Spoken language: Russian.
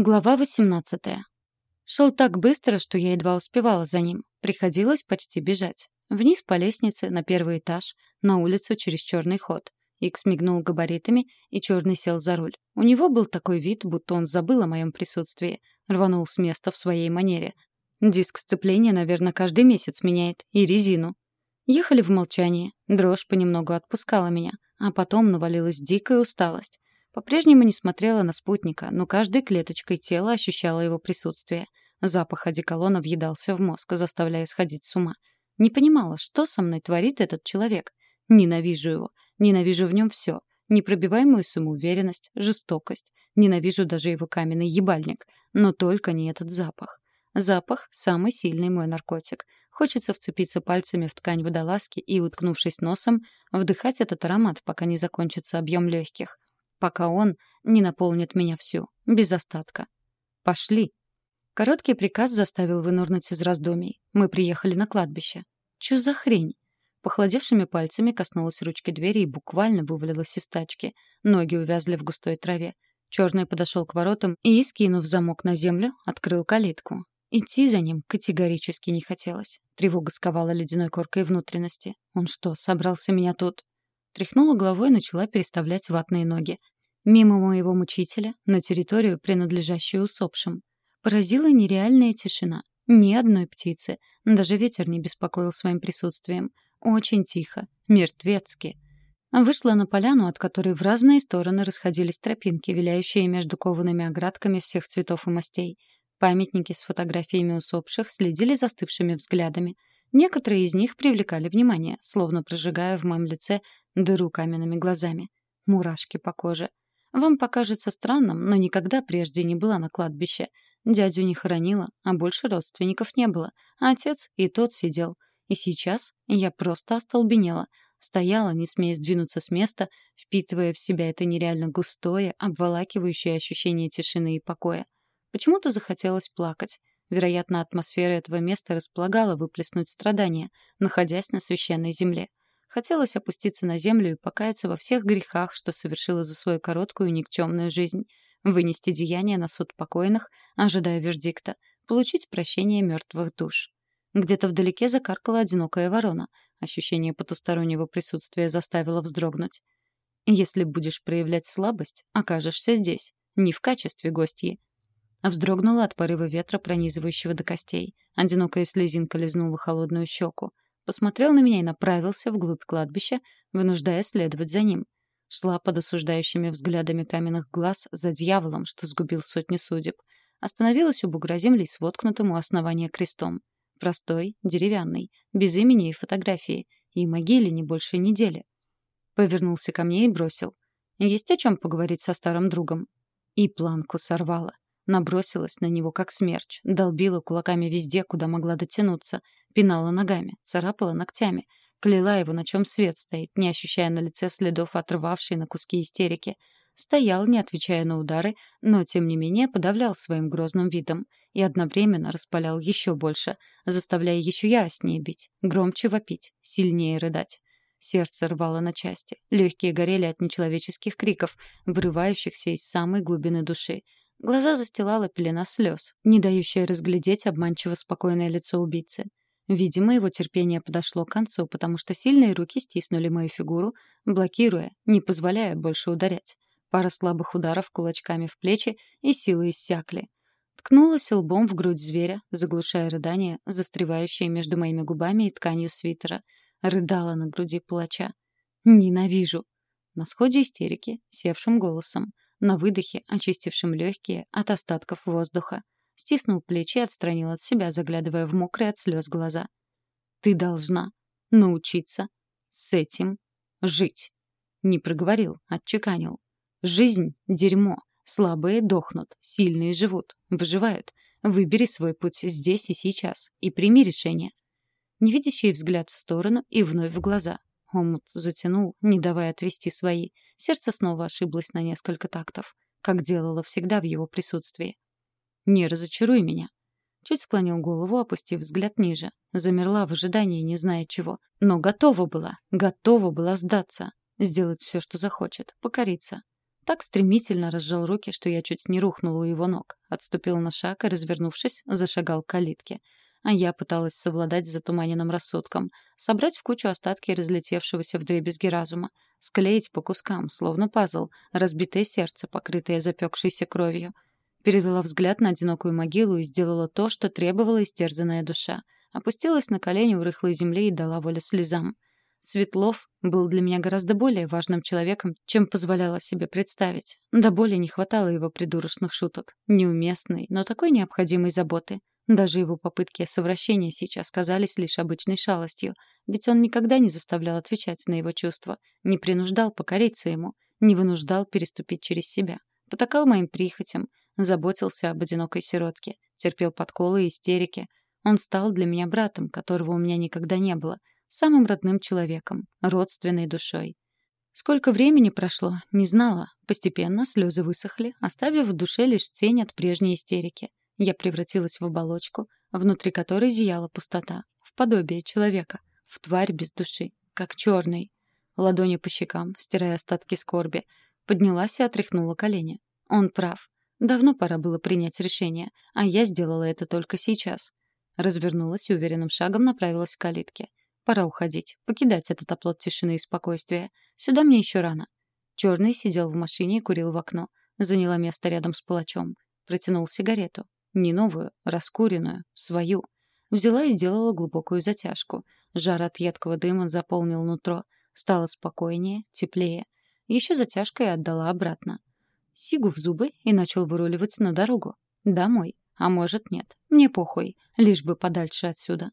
Глава 18. Шел так быстро, что я едва успевала за ним. Приходилось почти бежать. Вниз по лестнице, на первый этаж, на улицу через черный ход. Икс мигнул габаритами, и черный сел за руль. У него был такой вид, будто он забыл о моем присутствии. Рванул с места в своей манере. Диск сцепления, наверное, каждый месяц меняет. И резину. Ехали в молчании. Дрожь понемногу отпускала меня. А потом навалилась дикая усталость. По-прежнему не смотрела на спутника, но каждой клеточкой тела ощущала его присутствие. Запах одеколона въедался в мозг, заставляя сходить с ума. Не понимала, что со мной творит этот человек. Ненавижу его. Ненавижу в нем все. Непробиваемую самоуверенность, жестокость. Ненавижу даже его каменный ебальник. Но только не этот запах. Запах — самый сильный мой наркотик. Хочется вцепиться пальцами в ткань водолазки и, уткнувшись носом, вдыхать этот аромат, пока не закончится объем легких пока он не наполнит меня всю, без остатка. Пошли. Короткий приказ заставил вынурнуть из раздумий. Мы приехали на кладбище. Чё за хрень? Похолодевшими пальцами коснулась ручки двери и буквально вывалилась из тачки. Ноги увязли в густой траве. Черный подошел к воротам и, скинув замок на землю, открыл калитку. Идти за ним категорически не хотелось. Тревога сковала ледяной коркой внутренности. Он что, собрался меня тут? Тряхнула головой и начала переставлять ватные ноги. Мимо моего мучителя, на территорию, принадлежащую усопшим. Поразила нереальная тишина. Ни одной птицы. Даже ветер не беспокоил своим присутствием. Очень тихо. Мертвецки. Вышла на поляну, от которой в разные стороны расходились тропинки, виляющие между коваными оградками всех цветов и мастей. Памятники с фотографиями усопших следили застывшими взглядами. Некоторые из них привлекали внимание, словно прожигая в моем лице дыру каменными глазами. Мурашки по коже. Вам покажется странным, но никогда прежде не была на кладбище. Дядю не хоронила, а больше родственников не было. А отец и тот сидел. И сейчас я просто остолбенела. Стояла, не смея сдвинуться с места, впитывая в себя это нереально густое, обволакивающее ощущение тишины и покоя. Почему-то захотелось плакать. Вероятно, атмосфера этого места располагала выплеснуть страдания, находясь на священной земле. Хотелось опуститься на землю и покаяться во всех грехах, что совершила за свою короткую никчемную жизнь, вынести деяния на суд покойных, ожидая вердикта, получить прощение мертвых душ. Где-то вдалеке закаркала одинокая ворона. Ощущение потустороннего присутствия заставило вздрогнуть. «Если будешь проявлять слабость, окажешься здесь, не в качестве гостьи». Вздрогнула от порыва ветра, пронизывающего до костей. Одинокая слезинка лизнула холодную щеку посмотрел на меня и направился вглубь кладбища, вынуждая следовать за ним. Шла под осуждающими взглядами каменных глаз за дьяволом, что сгубил сотни судеб. Остановилась у бугра земли с воткнутым у основания крестом. Простой, деревянный, без имени и фотографии, и могиле не больше недели. Повернулся ко мне и бросил. Есть о чем поговорить со старым другом. И планку сорвала. Набросилась на него, как смерч, долбила кулаками везде, куда могла дотянуться, пинала ногами, царапала ногтями, кляла его, на чем свет стоит, не ощущая на лице следов отрывавшей на куски истерики. Стоял, не отвечая на удары, но, тем не менее, подавлял своим грозным видом и одновременно распалял еще больше, заставляя еще яростнее бить, громче вопить, сильнее рыдать. Сердце рвало на части, легкие горели от нечеловеческих криков, вырывающихся из самой глубины души — Глаза застилала пелена слез, не дающая разглядеть обманчиво спокойное лицо убийцы. Видимо, его терпение подошло к концу, потому что сильные руки стиснули мою фигуру, блокируя, не позволяя больше ударять. Пара слабых ударов кулачками в плечи, и силы иссякли. Ткнулась лбом в грудь зверя, заглушая рыдания, застревающие между моими губами и тканью свитера. Рыдала на груди плача. «Ненавижу!» На сходе истерики, севшим голосом на выдохе, очистившем легкие от остатков воздуха. Стиснул плечи и отстранил от себя, заглядывая в мокрые от слез глаза. «Ты должна научиться с этим жить». Не проговорил, отчеканил. «Жизнь — дерьмо. Слабые дохнут, сильные живут, выживают. Выбери свой путь здесь и сейчас и прими решение». Невидящий взгляд в сторону и вновь в глаза. Омут затянул, не давая отвести свои. Сердце снова ошиблось на несколько тактов, как делало всегда в его присутствии. «Не разочаруй меня». Чуть склонил голову, опустив взгляд ниже. Замерла в ожидании, не зная чего. Но готова была, готова была сдаться. Сделать все, что захочет, покориться. Так стремительно разжал руки, что я чуть не рухнула у его ног. Отступил на шаг и, развернувшись, зашагал к калитке. А я пыталась совладать с затуманенным рассудком, собрать в кучу остатки разлетевшегося вдребезги разума, склеить по кускам, словно пазл, разбитое сердце, покрытое запекшейся кровью. Перевела взгляд на одинокую могилу и сделала то, что требовала истерзанная душа. Опустилась на колени у рыхлой земли и дала волю слезам. Светлов был для меня гораздо более важным человеком, чем позволяла себе представить. До боли не хватало его придурочных шуток, неуместной, но такой необходимой заботы. Даже его попытки совращения сейчас казались лишь обычной шалостью, ведь он никогда не заставлял отвечать на его чувства, не принуждал покориться ему, не вынуждал переступить через себя, потакал моим прихотям, заботился об одинокой сиротке, терпел подколы и истерики. Он стал для меня братом, которого у меня никогда не было, самым родным человеком, родственной душой. Сколько времени прошло, не знала. Постепенно слезы высохли, оставив в душе лишь тень от прежней истерики. Я превратилась в оболочку, внутри которой зияла пустота, в подобие человека, в тварь без души, как черный. Ладони по щекам, стирая остатки скорби, поднялась и отряхнула колени. Он прав. Давно пора было принять решение, а я сделала это только сейчас. Развернулась и уверенным шагом направилась к калитке. Пора уходить, покидать этот оплот тишины и спокойствия. Сюда мне еще рано. Черный сидел в машине и курил в окно. Заняла место рядом с палачом. Протянул сигарету. Не новую, раскуренную, свою. Взяла и сделала глубокую затяжку. Жар от едкого дыма заполнил нутро. Стало спокойнее, теплее. Еще затяжка и отдала обратно. Сигу в зубы и начал выруливать на дорогу. Домой. А может, нет. Мне похуй. Лишь бы подальше отсюда.